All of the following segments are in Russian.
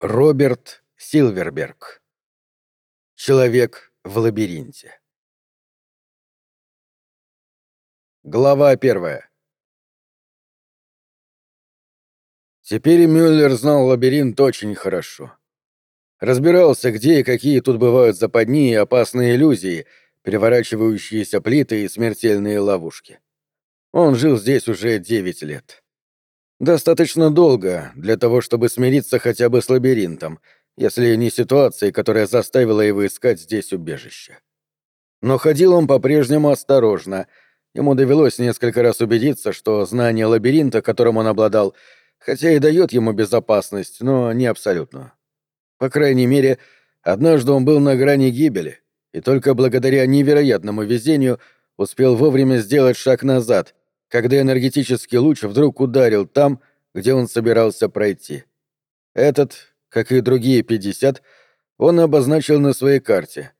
Роберт Силверберг. Человек в лабиринте. Глава первая. Теперь Мюллер знал лабиринт очень хорошо. Разбирался, где и какие тут бывают западни и опасные иллюзии, переворачивающиеся плиты и смертельные ловушки. Он жил здесь уже девять лет. Достаточно долго для того, чтобы смириться хотя бы с лабиринтом, если не ситуацией, которая заставила его искать здесь убежище. Но ходил он по-прежнему осторожно. Ему довелось несколько раз убедиться, что знание лабиринта, которым он обладал, хотя и дает ему безопасность, но не абсолютную. По крайней мере, однажды он был на грани гибели, и только благодаря невероятному везению успел вовремя сделать шаг назад, когда энергетический луч вдруг ударил там, где он собирался пройти. Этот, как и другие 50, он обозначил на своей карте.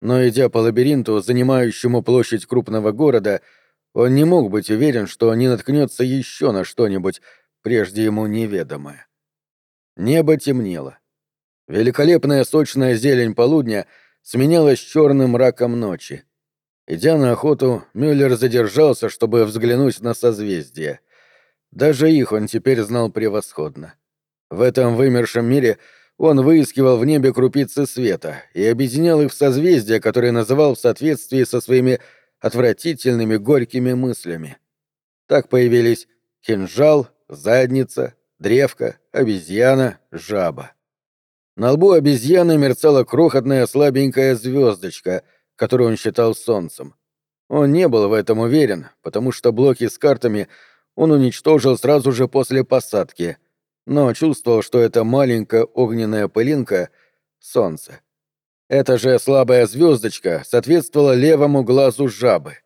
Но идя по лабиринту, занимающему площадь крупного города, он не мог быть уверен, что не наткнется еще на что-нибудь, прежде ему неведомое. Небо темнело. Великолепная сочная зелень полудня сменялась черным мраком ночи. Идя на охоту, Мюллер задержался, чтобы взглянуть на созвездия. Даже их он теперь знал превосходно. В этом вымершем мире он выискивал в небе крупицы света и объединял их в созвездия, которые называл в соответствии со своими отвратительными горькими мыслями. Так появились кинжал, задница, древко, обезьяна, жаба. На лбу обезьяны мерцала крохотная слабенькая звездочка — которую он считал солнцем. Он не был в этом уверен, потому что блоки с картами он уничтожил сразу же после посадки, но чувствовал, что эта маленькая огненная пылинка — солнце. Эта же слабая звездочка соответствовала левому глазу жабы.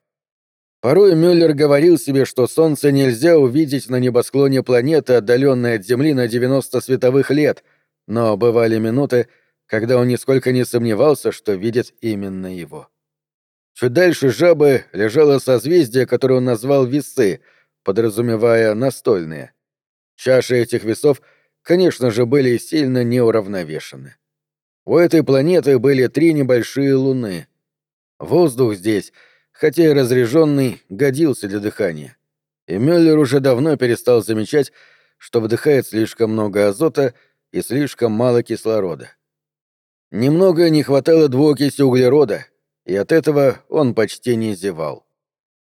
Порой Мюллер говорил себе, что Солнце нельзя увидеть на небосклоне планеты, отдаленной от Земли на 90 световых лет, но бывали минуты, когда он нисколько не сомневался, что видит именно его. Чуть дальше жабы лежало созвездие, которое он назвал весы, подразумевая настольные. Чаши этих весов, конечно же, были сильно неуравновешены. У этой планеты были три небольшие луны. Воздух здесь, хотя и разреженный, годился для дыхания. И Мюллер уже давно перестал замечать, что вдыхает слишком много азота и слишком мало кислорода. Немного не хватало двуокиси углерода, и от этого он почти не зевал.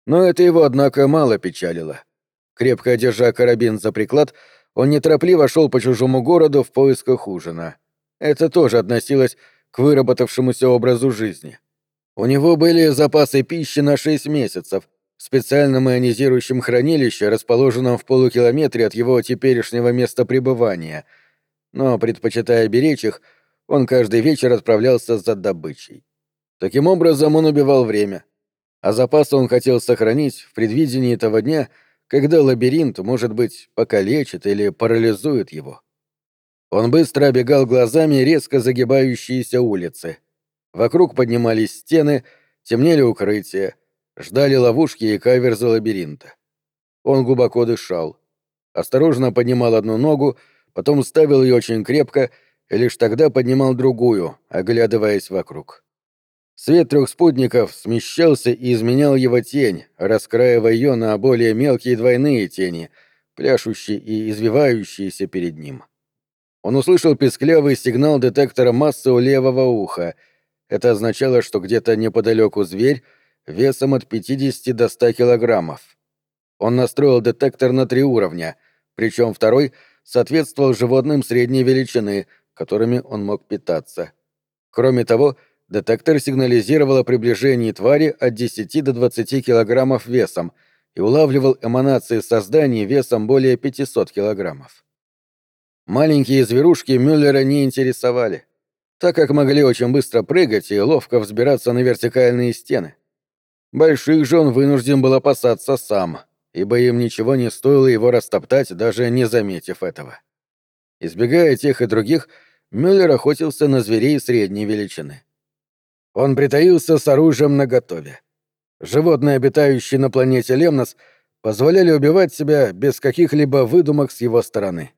Но это его, однако, мало печалило. Крепко держа карабин за приклад, он неторопливо шел по чужому городу в поисках ужина. Это тоже относилось к выработавшемуся образу жизни. У него были запасы пищи на 6 месяцев в специальном ионизирующем хранилище, расположенном в полукилометре от его теперешнего места пребывания. Но, предпочитая беречь их, он каждый вечер отправлялся за добычей. Таким образом он убивал время. А запасы он хотел сохранить в предвидении того дня, когда лабиринт, может быть, покалечит или парализует его. Он быстро обегал глазами резко загибающиеся улицы. Вокруг поднимались стены, темнели укрытия, ждали ловушки и каверзы лабиринта. Он глубоко дышал. Осторожно поднимал одну ногу, потом ставил ее очень крепко и лишь тогда поднимал другую, оглядываясь вокруг. Свет трех спутников смещался и изменял его тень, раскраивая ее на более мелкие двойные тени, пляшущие и извивающиеся перед ним. Он услышал песклявый сигнал детектора массы у левого уха. Это означало, что где-то неподалеку зверь весом от 50 до 100 килограммов. Он настроил детектор на три уровня, причем второй соответствовал животным средней величины — которыми он мог питаться. Кроме того, детектор сигнализировал о приближении твари от 10 до 20 килограммов весом и улавливал эманации созданий весом более 500 килограммов. Маленькие зверушки Мюллера не интересовали, так как могли очень быстро прыгать и ловко взбираться на вертикальные стены. Больших же он вынужден был опасаться сам, ибо им ничего не стоило его растоптать, даже не заметив этого. Избегая тех и других, Мюллер охотился на зверей средней величины. Он притаился с оружием наготове. Животные, обитающие на планете Лемнос, позволяли убивать себя без каких-либо выдумок с его стороны.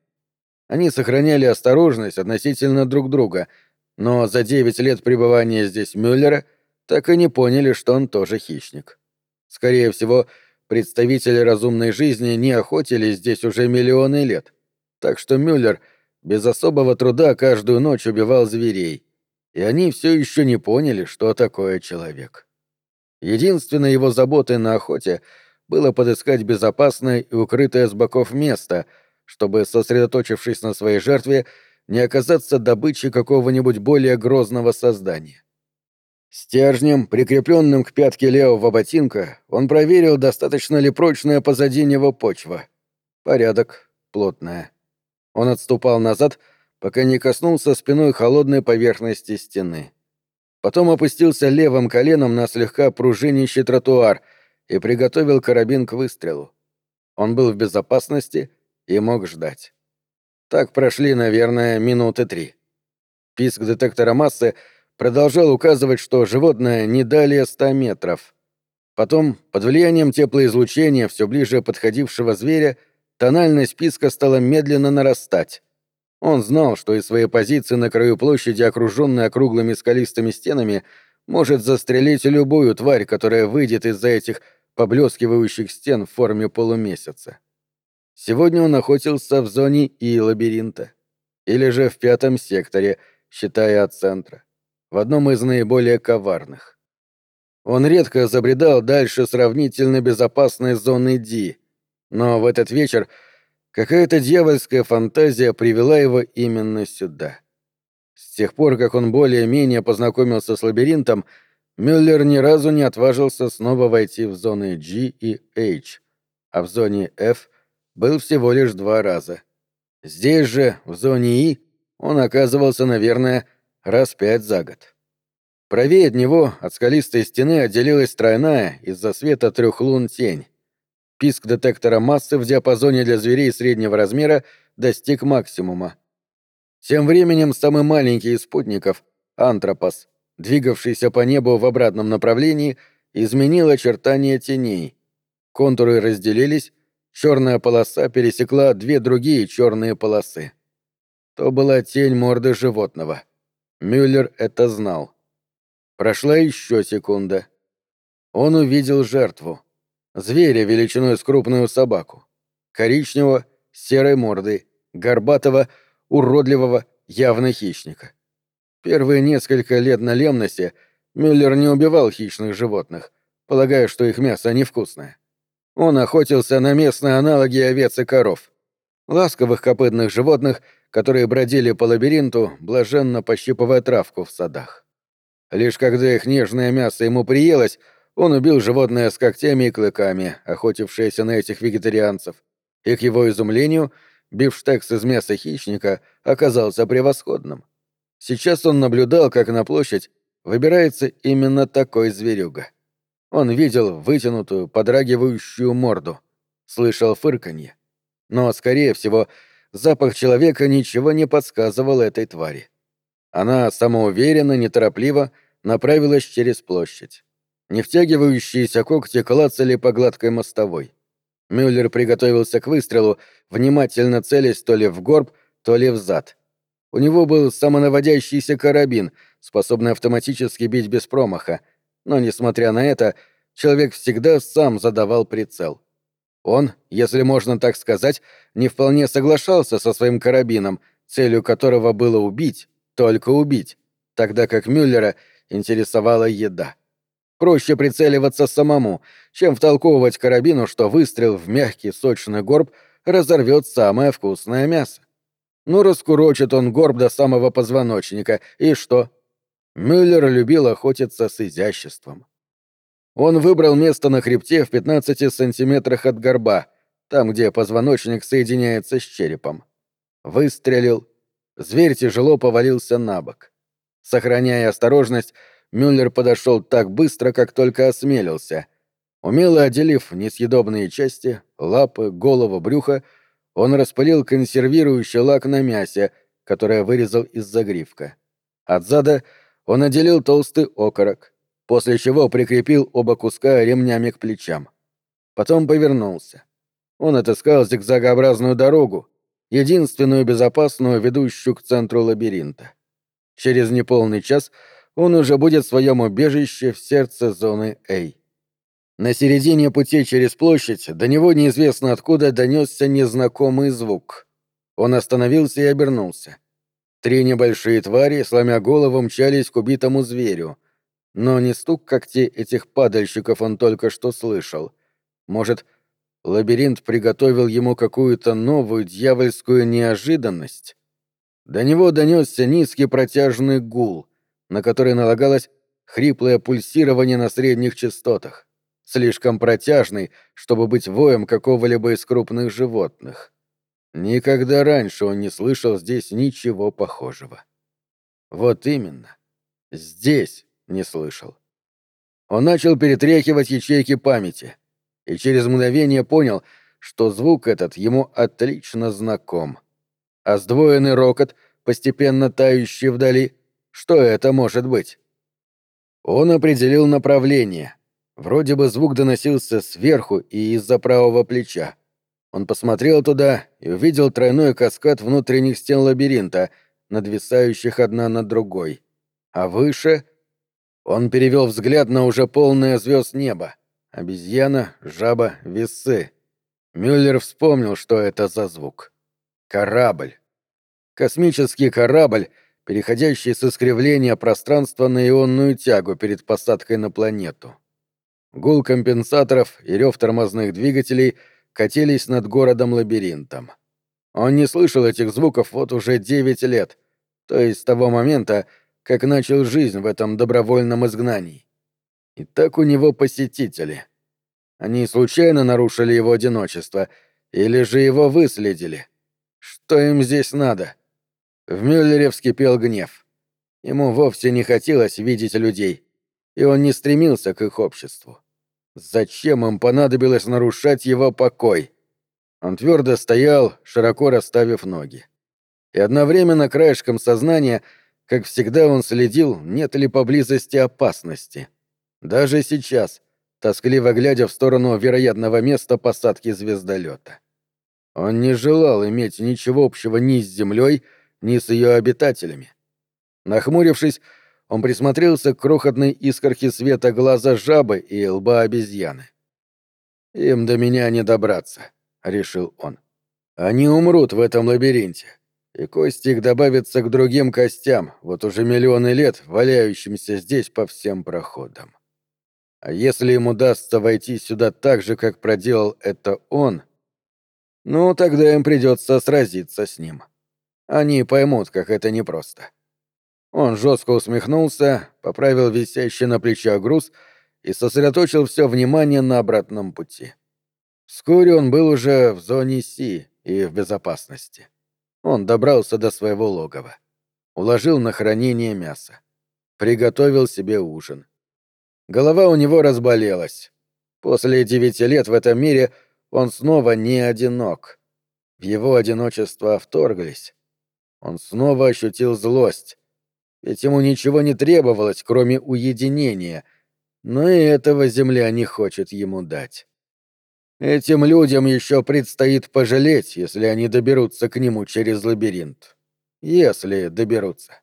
Они сохраняли осторожность относительно друг друга, но за девять лет пребывания здесь Мюллера так и не поняли, что он тоже хищник. Скорее всего, представители разумной жизни не охотились здесь уже миллионы лет, так что Мюллер без особого труда каждую ночь убивал зверей, и они все еще не поняли, что такое человек. Единственной его заботой на охоте было подыскать безопасное и укрытое с боков место, чтобы, сосредоточившись на своей жертве, не оказаться добычей какого-нибудь более грозного создания. Стержнем, прикрепленным к пятке левого ботинка, он проверил, достаточно ли прочная позади него почва. Порядок, плотная. Он отступал назад, пока не коснулся спиной холодной поверхности стены. Потом опустился левым коленом на слегка пружинищий тротуар и приготовил карабин к выстрелу. Он был в безопасности и мог ждать. Так прошли, наверное, минуты три. Писк детектора массы продолжал указывать, что животное не далее ста метров. Потом, под влиянием теплоизлучения все ближе подходившего зверя, тональность писка стала медленно нарастать. Он знал, что из своей позиции на краю площади, окруженной округлыми скалистыми стенами, может застрелить любую тварь, которая выйдет из-за этих поблескивающих стен в форме полумесяца. Сегодня он охотился в зоне И лабиринта. Или же в пятом секторе, считая от центра. В одном из наиболее коварных. Он редко забредал дальше сравнительно безопасной зоны Ди, но в этот вечер какая-то дьявольская фантазия привела его именно сюда. С тех пор, как он более-менее познакомился с лабиринтом, Мюллер ни разу не отважился снова войти в зоны G и H, а в зоне F был всего лишь два раза. Здесь же, в зоне И, он оказывался, наверное, раз пять за год. Правее от него от скалистой стены отделилась тройная из-за света трех лун тень. Писк детектора массы в диапазоне для зверей среднего размера достиг максимума. Тем временем самый маленький из спутников, Антропос, двигавшийся по небу в обратном направлении, изменил очертания теней. Контуры разделились, черная полоса пересекла две другие черные полосы. То была тень морды животного. Мюллер это знал. Прошла еще секунда. Он увидел жертву. Зверя величиной с крупную собаку. Коричневого, серой мордой, горбатого, уродливого, явно хищника. Первые несколько лет на лемности Мюллер не убивал хищных животных, полагая, что их мясо невкусное. Он охотился на местные аналоги овец и коров. Ласковых копытных животных, которые бродили по лабиринту, блаженно пощипывая травку в садах. Лишь когда их нежное мясо ему приелось, он убил животное с когтями и клыками, охотившееся на этих вегетарианцев, и, к его изумлению, бифштекс из мяса хищника оказался превосходным. Сейчас он наблюдал, как на площадь выбирается именно такой зверюга. Он видел вытянутую, подрагивающую морду, слышал фырканье. Но, скорее всего, запах человека ничего не подсказывал этой твари. Она самоуверенно, неторопливо направилась через площадь. Не втягивающиеся когти клацали по гладкой мостовой. Мюллер приготовился к выстрелу, внимательно целясь то ли в горб, то ли в зад. У него был самонаводящийся карабин, способный автоматически бить без промаха, но, несмотря на это, человек всегда сам задавал прицел. Он, если можно так сказать, не вполне соглашался со своим карабином, целью которого было убить, только убить, тогда как Мюллера интересовала еда. Проще прицеливаться самому, чем втолковывать карабину, что выстрел в мягкий сочный горб разорвет самое вкусное мясо. Ну, раскурочит он горб до самого позвоночника, и что? Мюллер любил охотиться с изяществом. Он выбрал место на хребте в 15 сантиметрах от горба, там, где позвоночник соединяется с черепом. Выстрелил. Зверь тяжело повалился на бок. Сохраняя осторожность, Мюллер подошел так быстро, как только осмелился. Умело отделив несъедобные части, лапы, голову, брюхо, он распылил консервирующий лак на мясе, которое вырезал из загривка. От зада он отделил толстый окорок, после чего прикрепил оба куска ремнями к плечам. Потом повернулся. Он отыскал зигзагообразную дорогу, единственную безопасную, ведущую к центру лабиринта. Через неполный час он уже будет в своем убежище в сердце зоны А. На середине пути через площадь до него неизвестно откуда донесся незнакомый звук. Он остановился и обернулся. Три небольшие твари, сломя голову, мчались к убитому зверю. Но не стук когтей этих падальщиков он только что слышал. Может, лабиринт приготовил ему какую-то новую дьявольскую неожиданность? До него донесся низкий протяжный гул, на который налагалось хриплое пульсирование на средних частотах слишком протяжный, чтобы быть воем какого-либо из крупных животных. Никогда раньше он не слышал здесь ничего похожего. Вот именно. Здесь не слышал. Он начал перетряхивать ячейки памяти и через мгновение понял, что звук этот ему отлично знаком. А сдвоенный рокот, постепенно тающий вдали, что это может быть? Он определил направление — Вроде бы звук доносился сверху и из-за правого плеча. Он посмотрел туда и увидел тройной каскад внутренних стен лабиринта, надвисающих одна над другой. А выше... Он перевел взгляд на уже полное звезд небо. Обезьяна, жаба, весы. Мюллер вспомнил, что это за звук. Корабль. Космический корабль, переходящий с искривления пространства на ионную тягу перед посадкой на планету. Гул компенсаторов и рев тормозных двигателей катились над городом-лабиринтом. Он не слышал этих звуков вот уже девять лет, то есть с того момента, как начал жизнь в этом добровольном изгнании. И так у него посетители. Они случайно нарушили его одиночество или же его выследили? Что им здесь надо? В Мюллере вскипел гнев. Ему вовсе не хотелось видеть людей, и он не стремился к их обществу. Зачем им понадобилось нарушать его покой? Он твердо стоял, широко расставив ноги. И одновременно краешком сознания, как всегда, он следил, нет ли поблизости опасности. Даже сейчас, тоскливо глядя в сторону вероятного места посадки звездолета. Он не желал иметь ничего общего ни с Землей, ни с ее обитателями. Нахмурившись, он присмотрелся к крохотной искорке света глаза жабы и лба обезьяны. «Им до меня не добраться», — решил он. «Они умрут в этом лабиринте, и кости их добавятся к другим костям, вот уже миллионы лет валяющимся здесь по всем проходам. А если им удастся войти сюда так же, как проделал это он, ну, тогда им придется сразиться с ним. Они поймут, как это непросто. Он жестко усмехнулся, поправил висящий на плечах груз и сосредоточил все внимание на обратном пути. Вскоре он был уже в зоне Си и в безопасности. Он добрался до своего логова. Уложил на хранение мясо. Приготовил себе ужин. Голова у него разболелась. После девяти лет в этом мире он снова не одинок. В его одиночество вторглись. Он снова ощутил злость, ведь ему ничего не требовалось, кроме уединения, но и этого земля не хочет ему дать. Этим людям еще предстоит пожалеть, если они доберутся к нему через лабиринт. Если доберутся.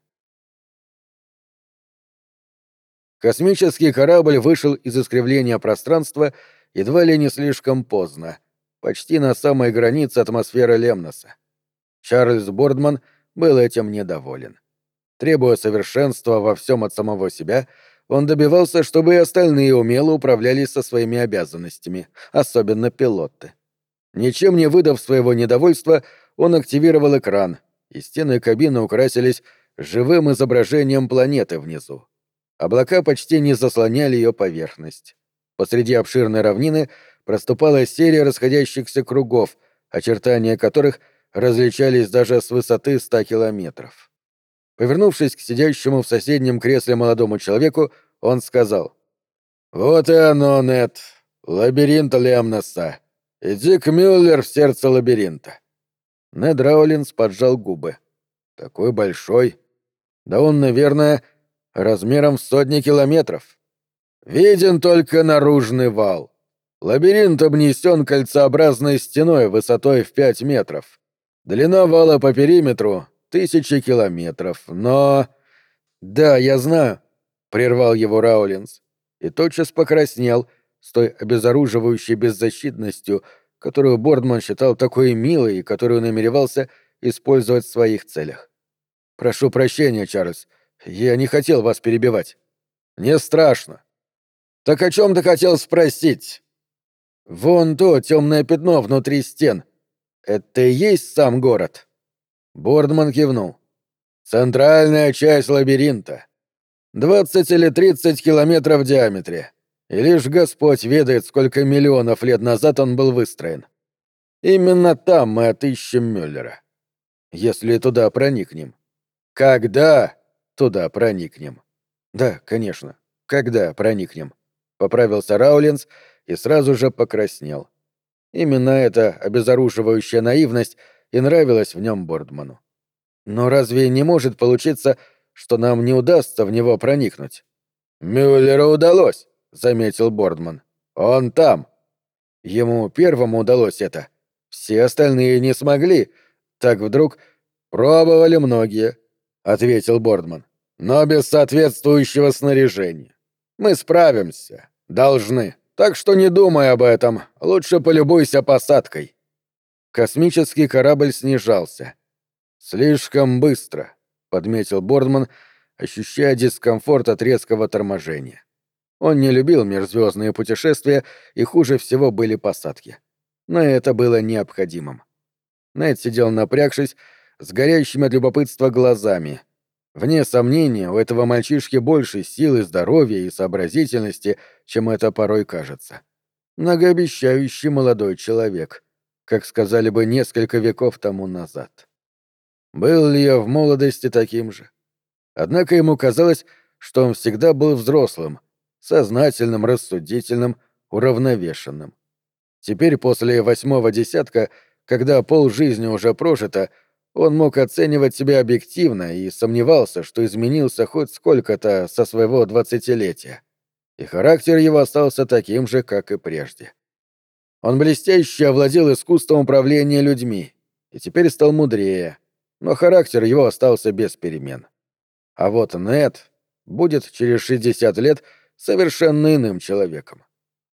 Космический корабль вышел из искривления пространства едва ли не слишком поздно, почти на самой границе атмосферы Лемноса. Чарльз Бордман был этим недоволен. Требуя совершенства во всем от самого себя, он добивался, чтобы и остальные умело управлялись со своими обязанностями, особенно пилоты. Ничем не выдав своего недовольства, он активировал экран, и стены кабины украсились живым изображением планеты внизу. Облака почти не заслоняли ее поверхность. Посреди обширной равнины проступала серия расходящихся кругов, очертания которых различались даже с высоты ста километров. Повернувшись к сидящему в соседнем кресле молодому человеку, он сказал. «Вот и оно, Нет. Лабиринт Лемноса. Иди к Мюллер в сердце лабиринта». Нед Раулинс поджал губы. «Такой большой. Да он, наверное, размером в сотни километров. Виден только наружный вал. Лабиринт обнесен кольцеобразной стеной высотой в пять метров. Длина вала по периметру — тысячи километров, но... Да, я знаю, — прервал его Раулинс, и тотчас покраснел с той обезоруживающей беззащитностью, которую Бордман считал такой милой и которую намеревался использовать в своих целях. «Прошу прощения, Чарльз, я не хотел вас перебивать». «Не страшно». «Так о чем ты хотел спросить?» «Вон то темное пятно внутри стен. Это и есть сам город?» Бордман кивнул. «Центральная часть лабиринта. Двадцать или тридцать километров в диаметре. И лишь Господь ведает, сколько миллионов лет назад он был выстроен. Именно там мы отыщем Мюллера. Если туда проникнем. Когда туда проникнем? Да, конечно. Когда проникнем? Поправился Раулинс и сразу же покраснел. Именно эта обезоруживающая наивность и нравилась в нем Бордману. Но разве не может получиться, что нам не удастся в него проникнуть? Мюллеру удалось, заметил Бордман. Он там. Ему первому удалось это. Все остальные не смогли. Так вдруг пробовали многие, ответил Бордман. Но без соответствующего снаряжения. Мы справимся. Должны. Так что не думай об этом. Лучше полюбуйся посадкой. Космический корабль снижался. Слишком быстро, подметил Бордман, ощущая дискомфорт от резкого торможения. Он не любил межзвездные путешествия, и хуже всего были посадки. Но это было необходимым. Найт сидел напрягшись, с горящими от любопытства глазами. Вне сомнения, у этого мальчишки больше силы, здоровья и сообразительности, чем это порой кажется. Многообещающий молодой человек, как сказали бы несколько веков тому назад. Был ли я в молодости таким же? Однако ему казалось, что он всегда был взрослым, сознательным, рассудительным, уравновешенным. Теперь после восьмого десятка, когда полжизни уже прожито, он мог оценивать себя объективно и сомневался, что изменился хоть сколько-то со своего двадцатилетия. И характер его остался таким же, как и прежде. Он блестяще овладел искусством управления людьми и теперь стал мудрее, но характер его остался без перемен. А вот Нед будет через 60 лет совершенно иным человеком.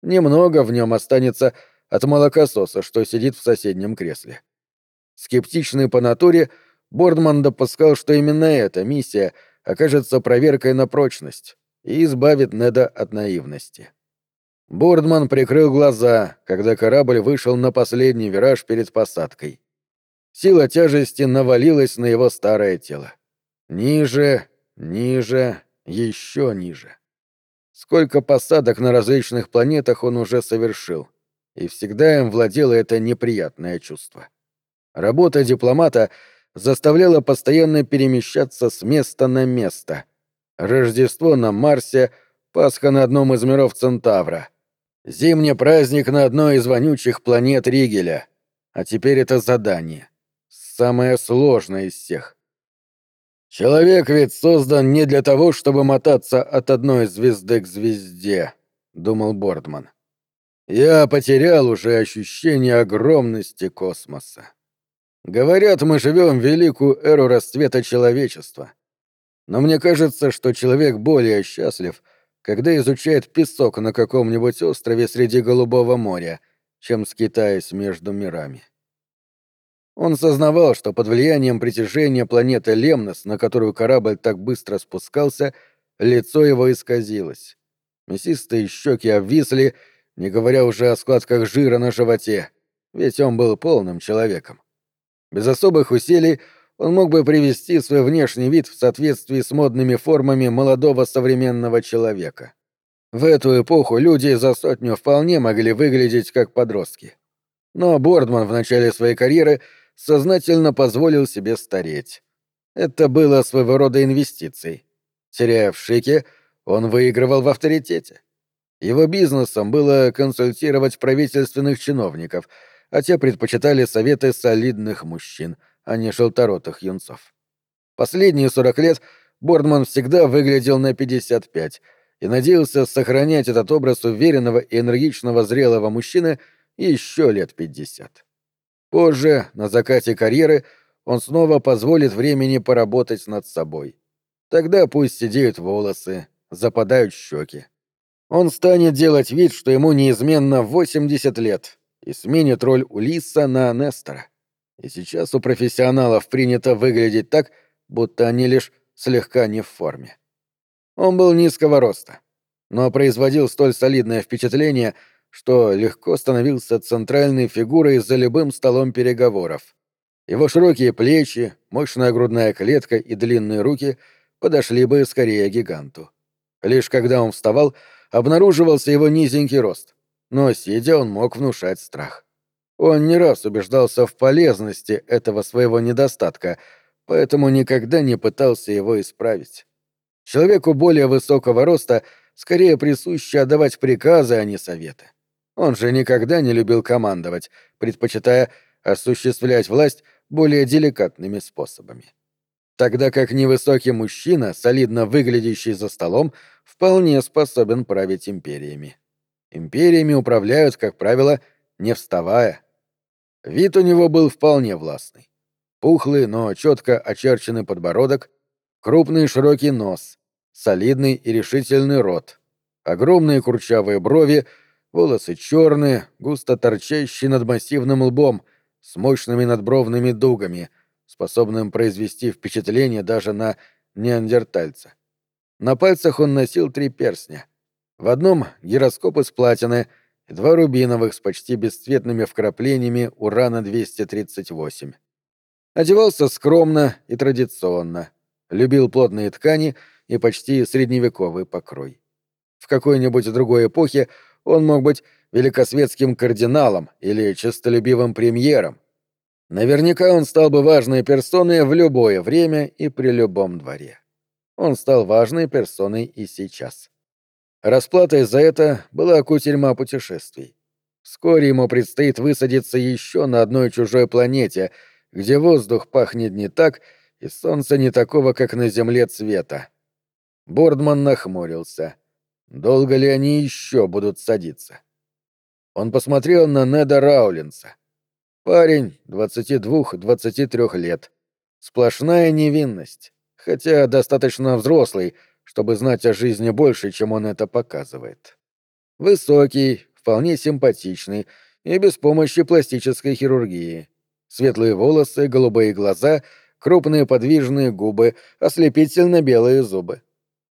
Немного в нем останется от молокососа, что сидит в соседнем кресле. Скептичный по натуре, Бордман допускал, что именно эта миссия окажется проверкой на прочность и избавит Неда от наивности. Бордман прикрыл глаза, когда корабль вышел на последний вираж перед посадкой. Сила тяжести навалилась на его старое тело. Ниже, ниже, еще ниже. Сколько посадок на различных планетах он уже совершил, и всегда им владело это неприятное чувство. Работа дипломата заставляла постоянно перемещаться с места на место. Рождество на Марсе, Пасха на одном из миров Центавра, зимний праздник на одной из вонючих планет Ригеля. А теперь это задание. Самое сложное из всех. Человек ведь создан не для того, чтобы мотаться от одной звезды к звезде, думал Бордман. Я потерял уже ощущение огромности космоса. Говорят, мы живем в великую эру расцвета человечества. Но мне кажется, что человек более счастлив, когда изучает песок на каком-нибудь острове среди Голубого моря, чем скитаясь между мирами. Он сознавал, что под влиянием притяжения планеты Лемнос, на которую корабль так быстро спускался, лицо его исказилось. Мясистые щеки обвисли, не говоря уже о складках жира на животе, ведь он был полным человеком. Без особых усилий он мог бы привести свой внешний вид в соответствии с модными формами молодого современного человека. В эту эпоху люди за сотню вполне могли выглядеть как подростки. Но Бордман в начале своей карьеры сознательно позволил себе стареть. Это было своего рода инвестицией. Теряя в шике, он выигрывал в авторитете. Его бизнесом было консультировать правительственных чиновников — а те предпочитали советы солидных мужчин, а не желторотых юнцов. Последние сорок лет Бордман всегда выглядел на 55 и надеялся сохранять этот образ уверенного и энергичного зрелого мужчины еще лет 50. Позже, на закате карьеры, он снова позволит времени поработать над собой. Тогда пусть сидеют волосы, западают щеки. Он станет делать вид, что ему неизменно 80 лет, и сменит роль Улисса на Нестора. И сейчас у профессионалов принято выглядеть так, будто они лишь слегка не в форме. Он был низкого роста, но производил столь солидное впечатление, что легко становился центральной фигурой за любым столом переговоров. Его широкие плечи, мощная грудная клетка и длинные руки подошли бы скорее гиганту. Лишь когда он вставал, обнаруживался его низенький рост, но сидя он мог внушать страх. Он не раз убеждался в полезности этого своего недостатка, поэтому никогда не пытался его исправить. Человеку более высокого роста скорее присуще отдавать приказы, а не советы. Он же никогда не любил командовать, предпочитая осуществлять власть более деликатными способами. Тогда как невысокий мужчина, солидно выглядящий за столом, вполне способен править империями. Империями управляют, как правило, не вставая. Вид у него был вполне властный. Пухлый, но четко очерченный подбородок, крупный широкий нос, солидный и решительный рот, огромные курчавые брови, волосы черные, густо торчащие над массивным лбом, с мощными надбровными дугами, способным произвести впечатление даже на неандертальца. На пальцах он носил три перстня. В одном — гироскоп из платины и два рубиновых с почти бесцветными вкраплениями урана-238. Одевался скромно и традиционно, любил плотные ткани и почти средневековый покрой. В какой-нибудь другой эпохе он мог быть великосветским кардиналом или честолюбивым премьером. Наверняка он стал бы важной персоной в любое время и при любом дворе. Он стал важной персоной и сейчас. Расплатой за это была кутерьма путешествий. Вскоре ему предстоит высадиться еще на одной чужой планете, где воздух пахнет не так, и солнце не такого, как на Земле цвета. Бордман нахмурился. Долго ли они еще будут садиться? Он посмотрел на Неда Раулинса. Парень, 22-23 лет. Сплошная невинность, хотя достаточно взрослый, чтобы знать о жизни больше, чем он это показывает. Высокий, вполне симпатичный и без помощи пластической хирургии. Светлые волосы, голубые глаза, крупные подвижные губы, ослепительно белые зубы.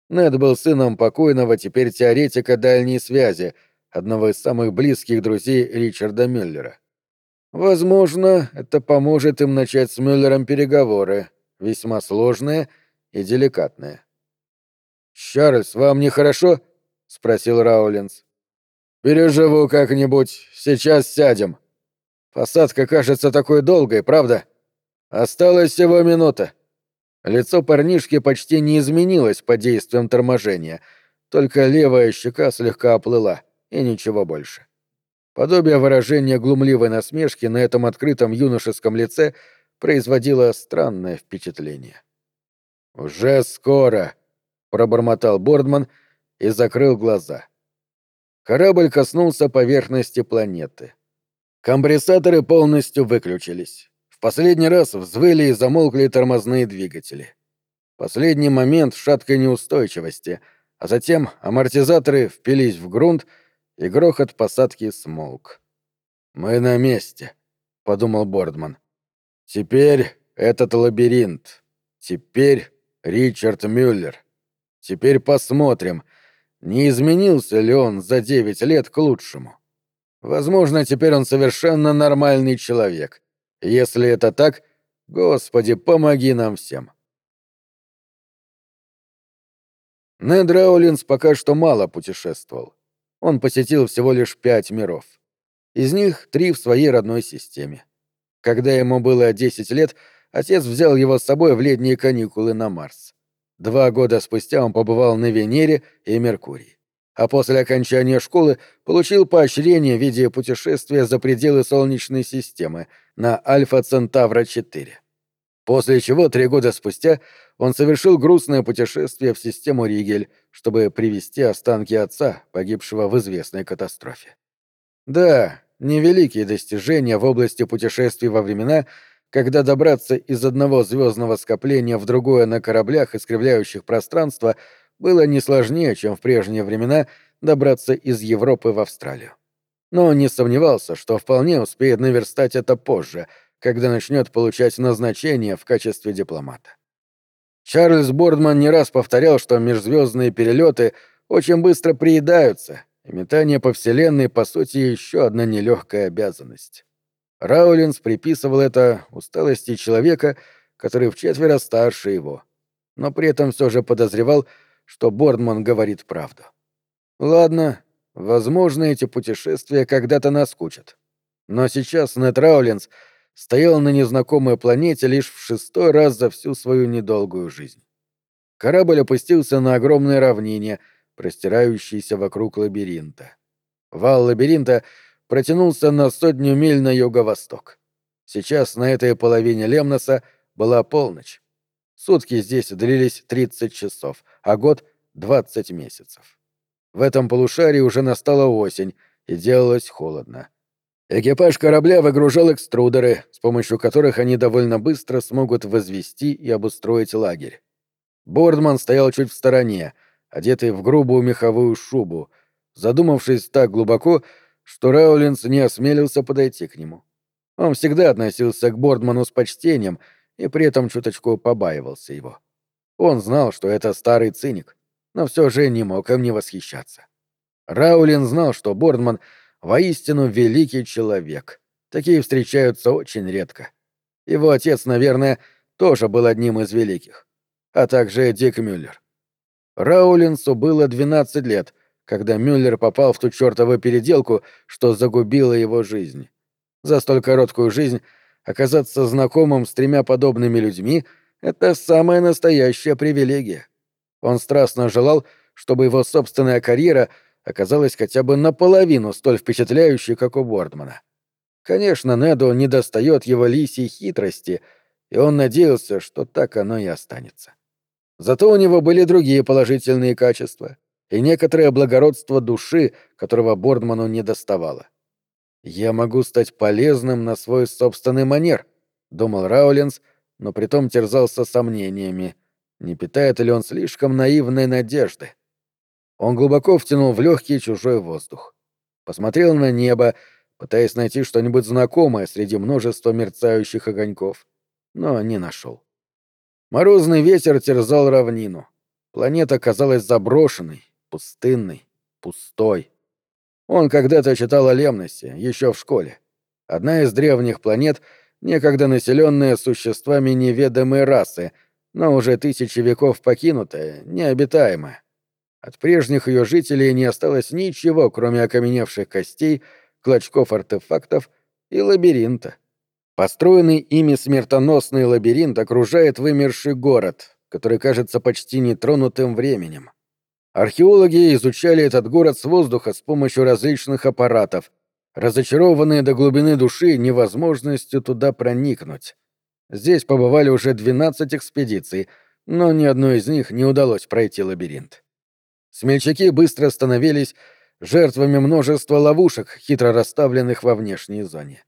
Нед был сыном покойного теперь теоретика дальней связи — одного из самых близких друзей Ричарда Мюллера. Возможно, это поможет им начать с Мюллером переговоры, весьма сложные и деликатные. «Чарльз, вам нехорошо?» — спросил Раулинс. «Переживу как-нибудь, сейчас сядем. Посадка кажется такой долгой, правда? Осталась всего минута». Лицо парнишки почти не изменилось под действием торможения, только левая щека слегка оплыла и ничего больше. Подобие выражения глумливой насмешки на этом открытом юношеском лице производило странное впечатление. «Уже скоро», — пробормотал Бордман и закрыл глаза. Корабль коснулся поверхности планеты. Компрессаторы полностью выключились. В последний раз взвыли и замолкли тормозные двигатели. Последний момент шаткой неустойчивости, а затем амортизаторы впились в грунт, и грохот посадки смолк. «Мы на месте», — подумал Бордман. «Теперь этот лабиринт. Теперь Ричард Мюллер. Теперь посмотрим, не изменился ли он за девять лет к лучшему. Возможно, теперь он совершенно нормальный человек. Если это так, Господи, помоги нам всем». Нед Раулинс пока что мало путешествовал он посетил всего лишь пять миров. Из них три в своей родной системе. Когда ему было 10 лет, отец взял его с собой в летние каникулы на Марс. Два года спустя он побывал на Венере и Меркурии. А после окончания школы получил поощрение в виде путешествия за пределы Солнечной системы на Альфа Центавра-4. После чего три года спустя он совершил грустное путешествие в систему Ригель, чтобы привести останки отца, погибшего в известной катастрофе. Да, невеликие достижения в области путешествий во времена, когда добраться из одного звездного скопления в другое на кораблях, искривляющих пространство, было не сложнее, чем в прежние времена добраться из Европы в Австралию. Но он не сомневался, что вполне успеет наверстать это позже, когда начнет получать назначение в качестве дипломата. Чарльз Бордман не раз повторял, что межзвездные перелеты очень быстро приедаются, и метание по Вселенной, по сути, еще одна нелегкая обязанность. Раулинс приписывал это усталости человека, который в четверо старше его, но при этом все же подозревал, что Бордман говорит правду. Ладно, возможно, эти путешествия когда-то наскучат. Но сейчас Нет Раулинс стоял на незнакомой планете лишь в шестой раз за всю свою недолгую жизнь. Корабль опустился на огромное равнине, простирающееся вокруг лабиринта. Вал лабиринта — протянулся на сотню миль на юго-восток. Сейчас на этой половине Лемноса была полночь. Сутки здесь длились 30 часов, а год — 20 месяцев. В этом полушарии уже настала осень, и делалось холодно. Экипаж корабля выгружал экструдеры, с помощью которых они довольно быстро смогут возвести и обустроить лагерь. Бордман стоял чуть в стороне, одетый в грубую меховую шубу, задумавшись так глубоко, что Раулинс не осмелился подойти к нему. Он всегда относился к Бордману с почтением и при этом чуточку побаивался его. Он знал, что это старый циник, но все же не мог им не восхищаться. Раулин знал, что Бордман воистину великий человек. Такие встречаются очень редко. Его отец, наверное, тоже был одним из великих. А также Дик Мюллер. Раулинсу было 12 лет, когда Мюллер попал в ту чертову переделку, что загубила его жизнь. За столь короткую жизнь оказаться знакомым с тремя подобными людьми — это самая настоящая привилегия. Он страстно желал, чтобы его собственная карьера оказалась хотя бы наполовину столь впечатляющей, как у Бордмана. Конечно, Неду недостает его лисьей хитрости, и он надеялся, что так оно и останется. Зато у него были другие положительные качества — и некоторое благородство души, которого Бордману не доставало. «Я могу стать полезным на свой собственный манер», — думал Раулинс, но притом терзался сомнениями, не питает ли он слишком наивной надежды. Он глубоко втянул в легкий чужой воздух. Посмотрел на небо, пытаясь найти что-нибудь знакомое среди множества мерцающих огоньков, но не нашел. Морозный ветер терзал равнину. Планета казалась заброшенной, пустынный, пустой. Он когда-то читал о Лемносе, еще в школе. Одна из древних планет, некогда населенная существами неведомой расы, но уже тысячи веков покинутая, необитаемая. От прежних ее жителей не осталось ничего, кроме окаменевших костей, клочков артефактов и лабиринта. Построенный ими смертоносный лабиринт окружает вымерший город, который кажется почти нетронутым временем. Археологи изучали этот город с воздуха с помощью различных аппаратов, разочарованные до глубины души невозможностью туда проникнуть. Здесь побывали уже 12 экспедиций, но ни одной из них не удалось пройти лабиринт. Смельчаки быстро становились жертвами множества ловушек, хитро расставленных во внешней зоне.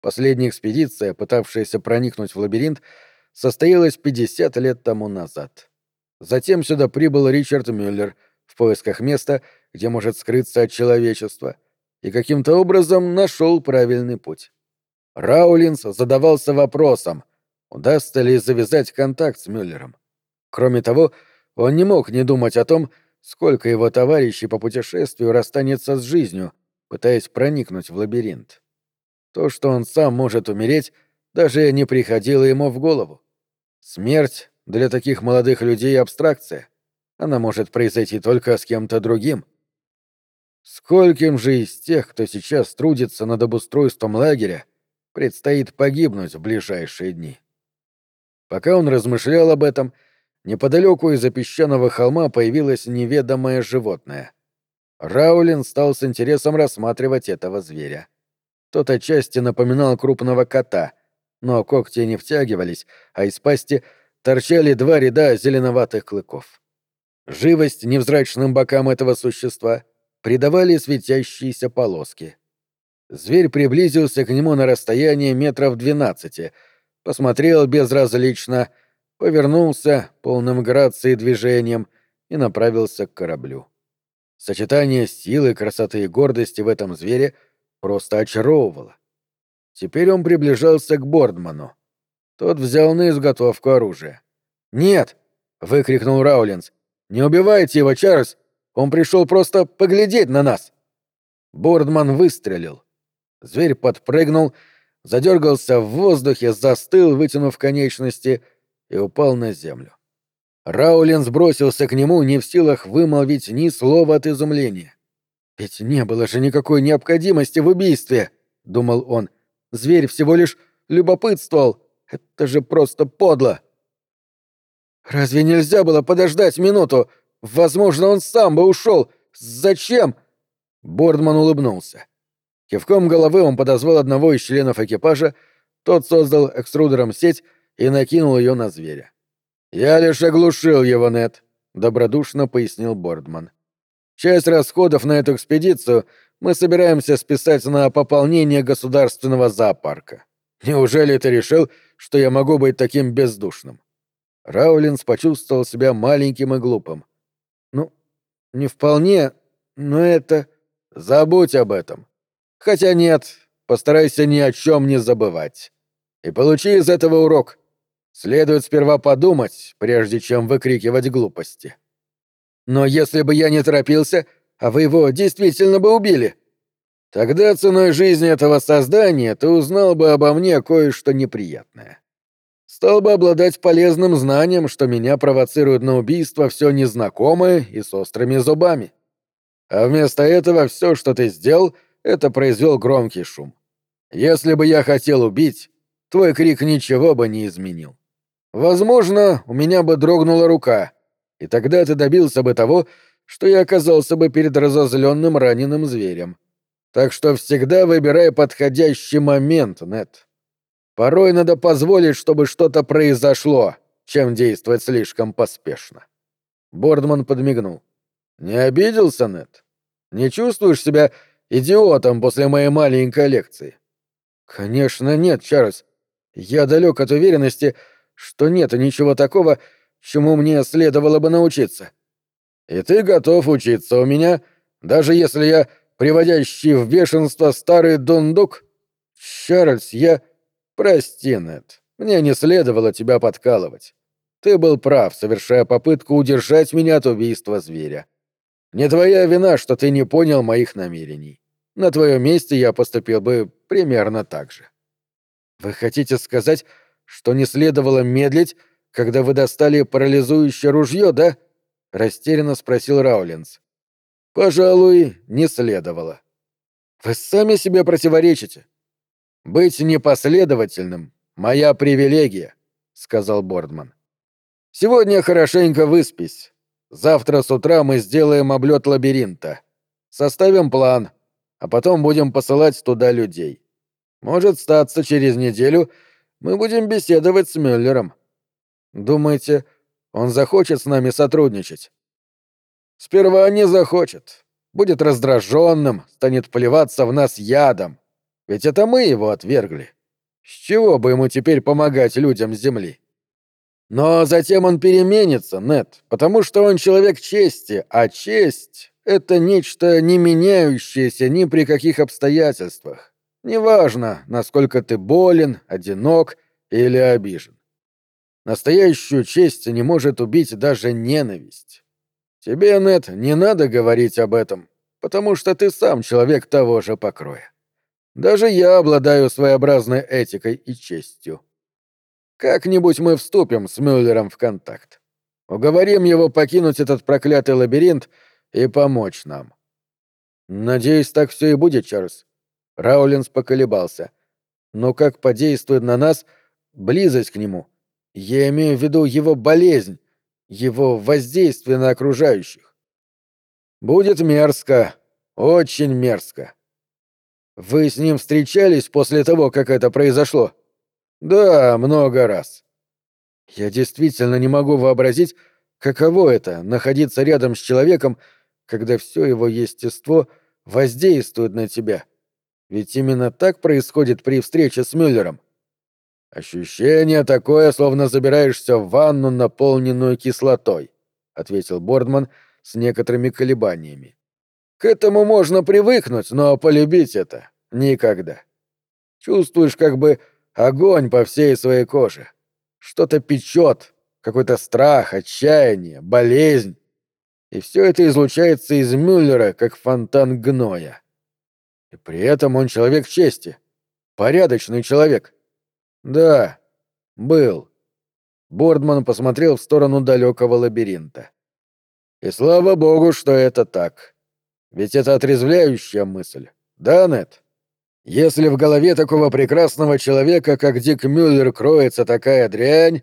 Последняя экспедиция, пытавшаяся проникнуть в лабиринт, состоялась 50 лет тому назад. Затем сюда прибыл Ричард Мюллер — в поисках места, где может скрыться от человечества, и каким-то образом нашел правильный путь. Раулинс задавался вопросом, удастся ли завязать контакт с Мюллером. Кроме того, он не мог не думать о том, сколько его товарищей по путешествию расстанется с жизнью, пытаясь проникнуть в лабиринт. То, что он сам может умереть, даже не приходило ему в голову. Смерть для таких молодых людей — абстракция. Она может произойти только с кем-то другим. Скольким же из тех, кто сейчас трудится над обустройством лагеря, предстоит погибнуть в ближайшие дни? Пока он размышлял об этом, неподалеку из-за песчаного холма появилось неведомое животное. Раулин стал с интересом рассматривать этого зверя. Тот отчасти напоминал крупного кота, но когти не втягивались, а из пасти торчали два ряда зеленоватых клыков. Живость невзрачным бокам этого существа придавали светящиеся полоски. Зверь приблизился к нему на расстояние метров двенадцати, посмотрел безразлично, повернулся полным грацией движением и направился к кораблю. Сочетание силы, красоты и гордости в этом звере просто очаровывало. Теперь он приближался к Бордману. Тот взял на изготовку оружие. «Нет!» — выкрикнул Раулинс. «Не убивайте его, Чарльз! Он пришел просто поглядеть на нас!» Бордман выстрелил. Зверь подпрыгнул, задергался в воздухе, застыл, вытянув конечности, и упал на землю. Раулинс бросился к нему, не в силах вымолвить ни слова от изумления. «Ведь не было же никакой необходимости в убийстве», — думал он. «Зверь всего лишь любопытствовал. Это же просто подло». «Разве нельзя было подождать минуту? Возможно, он сам бы ушел. Зачем?» Бордман улыбнулся. Кивком головы он подозвал одного из членов экипажа, тот создал экструдером сеть и накинул ее на зверя. «Я лишь оглушил его, Нет», — добродушно пояснил Бордман. «Часть расходов на эту экспедицию мы собираемся списать на пополнение государственного зоопарка. Неужели ты решил, что я могу быть таким бездушным?» Раулинс почувствовал себя маленьким и глупым. «Ну, не вполне, но это...» «Забудь об этом. Хотя нет, постарайся ни о чем не забывать. И получи из этого урок. Следует сперва подумать, прежде чем выкрикивать глупости. Но если бы я не торопился, а вы его действительно бы убили, тогда ценой жизни этого создания ты узнал бы обо мне кое-что неприятное. Стал бы обладать полезным знанием, что меня провоцирует на убийство все незнакомое и с острыми зубами. А вместо этого все, что ты сделал, это произвел громкий шум. Если бы я хотел убить, твой крик ничего бы не изменил. Возможно, у меня бы дрогнула рука, и тогда ты добился бы того, что я оказался бы перед разозленным раненым зверем. Так что всегда выбирай подходящий момент, Нет. Порой надо позволить, чтобы что-то произошло, чем действовать слишком поспешно. Бордман подмигнул. Не обиделся, Нет? Не чувствуешь себя идиотом после моей маленькой лекции? Конечно, нет, Чарльз. Я далек от уверенности, что нет ничего такого, чему мне следовало бы научиться. И ты готов учиться у меня, даже если я приводящий в бешенство старый дундук? Чарльз, я... Прости, Нет, мне не следовало тебя подкалывать. Ты был прав, совершая попытку удержать меня от убийства зверя. Не твоя вина, что ты не понял моих намерений. На твоем месте я поступил бы примерно так же. Вы хотите сказать, что не следовало медлить, когда вы достали парализующее ружье, да? Растерянно спросил Раулинс. Пожалуй, не следовало. Вы сами себе противоречите. Быть непоследовательным — моя привилегия, сказал Бордман. Сегодня хорошенько выспись, Завтра с утра мы сделаем облет лабиринта. Составим план, а потом будем посылать туда людей. Может, статься через неделю мы будем беседовать с Мюллером. Думаете, он захочет с нами сотрудничать? Сперва не захочет. Будет раздраженным, станет плеваться в нас ядом. Ведь это мы его отвергли. С чего бы ему теперь помогать людям Земли? Но затем он переменится, Нет, потому что он человек чести, а честь — это нечто не меняющееся ни при каких обстоятельствах. Неважно, насколько ты болен, одинок или обижен. Настоящую честь не может убить даже ненависть. Тебе, Нет, не надо говорить об этом, потому что ты сам человек того же покроя. Даже я обладаю своеобразной этикой и честью. Как-нибудь мы вступим с Мюллером в контакт. Уговорим его покинуть этот проклятый лабиринт и помочь нам. Надеюсь, так все и будет, Чарльз. Раулинс поколебался. Но как подействует на нас близость к нему? Я имею в виду его болезнь, его воздействие на окружающих. Будет мерзко, очень мерзко. Вы с ним встречались после того, как это произошло? — да, много раз. Я действительно не могу вообразить, каково это — находиться рядом с человеком, когда все его естество воздействует на тебя. Ведь именно так происходит при встрече с Мюллером. Ощущение такое, словно забираешься в ванну, наполненную кислотой, ответил Бордман с некоторыми колебаниями. К этому можно привыкнуть, но полюбить это никогда. Чувствуешь как бы огонь по всей своей коже. Что-то печет, какой-то страх, отчаяние, болезнь. И все это излучается из Мюллера, как фонтан гноя. И при этом он человек чести. Порядочный человек. Да, был. Бордман посмотрел в сторону далекого лабиринта. И слава богу, что это так. Ведь это отрезвляющая мысль. Да, Нет? Если в голове такого прекрасного человека, как Дик Мюллер, кроется такая дрянь,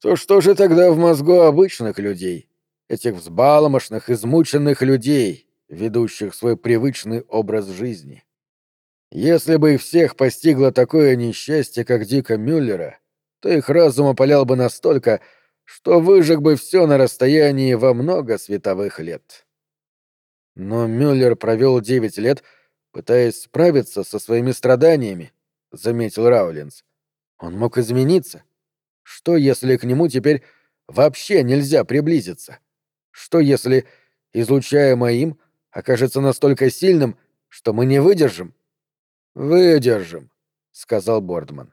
то что же тогда в мозгу обычных людей, этих взбаломошных, измученных людей, ведущих свой привычный образ жизни? Если бы их всех постигло такое несчастье, как Дика Мюллера, то их разум опалял бы настолько, что выжег бы все на расстоянии во много световых лет. Но Мюллер провел девять лет — пытаясь справиться со своими страданиями, — заметил Раулинс. Он мог измениться. Что, если к нему теперь вообще нельзя приблизиться? Что, если, излучая моим, окажется настолько сильным, что мы не выдержим? — Выдержим, — сказал Бордман.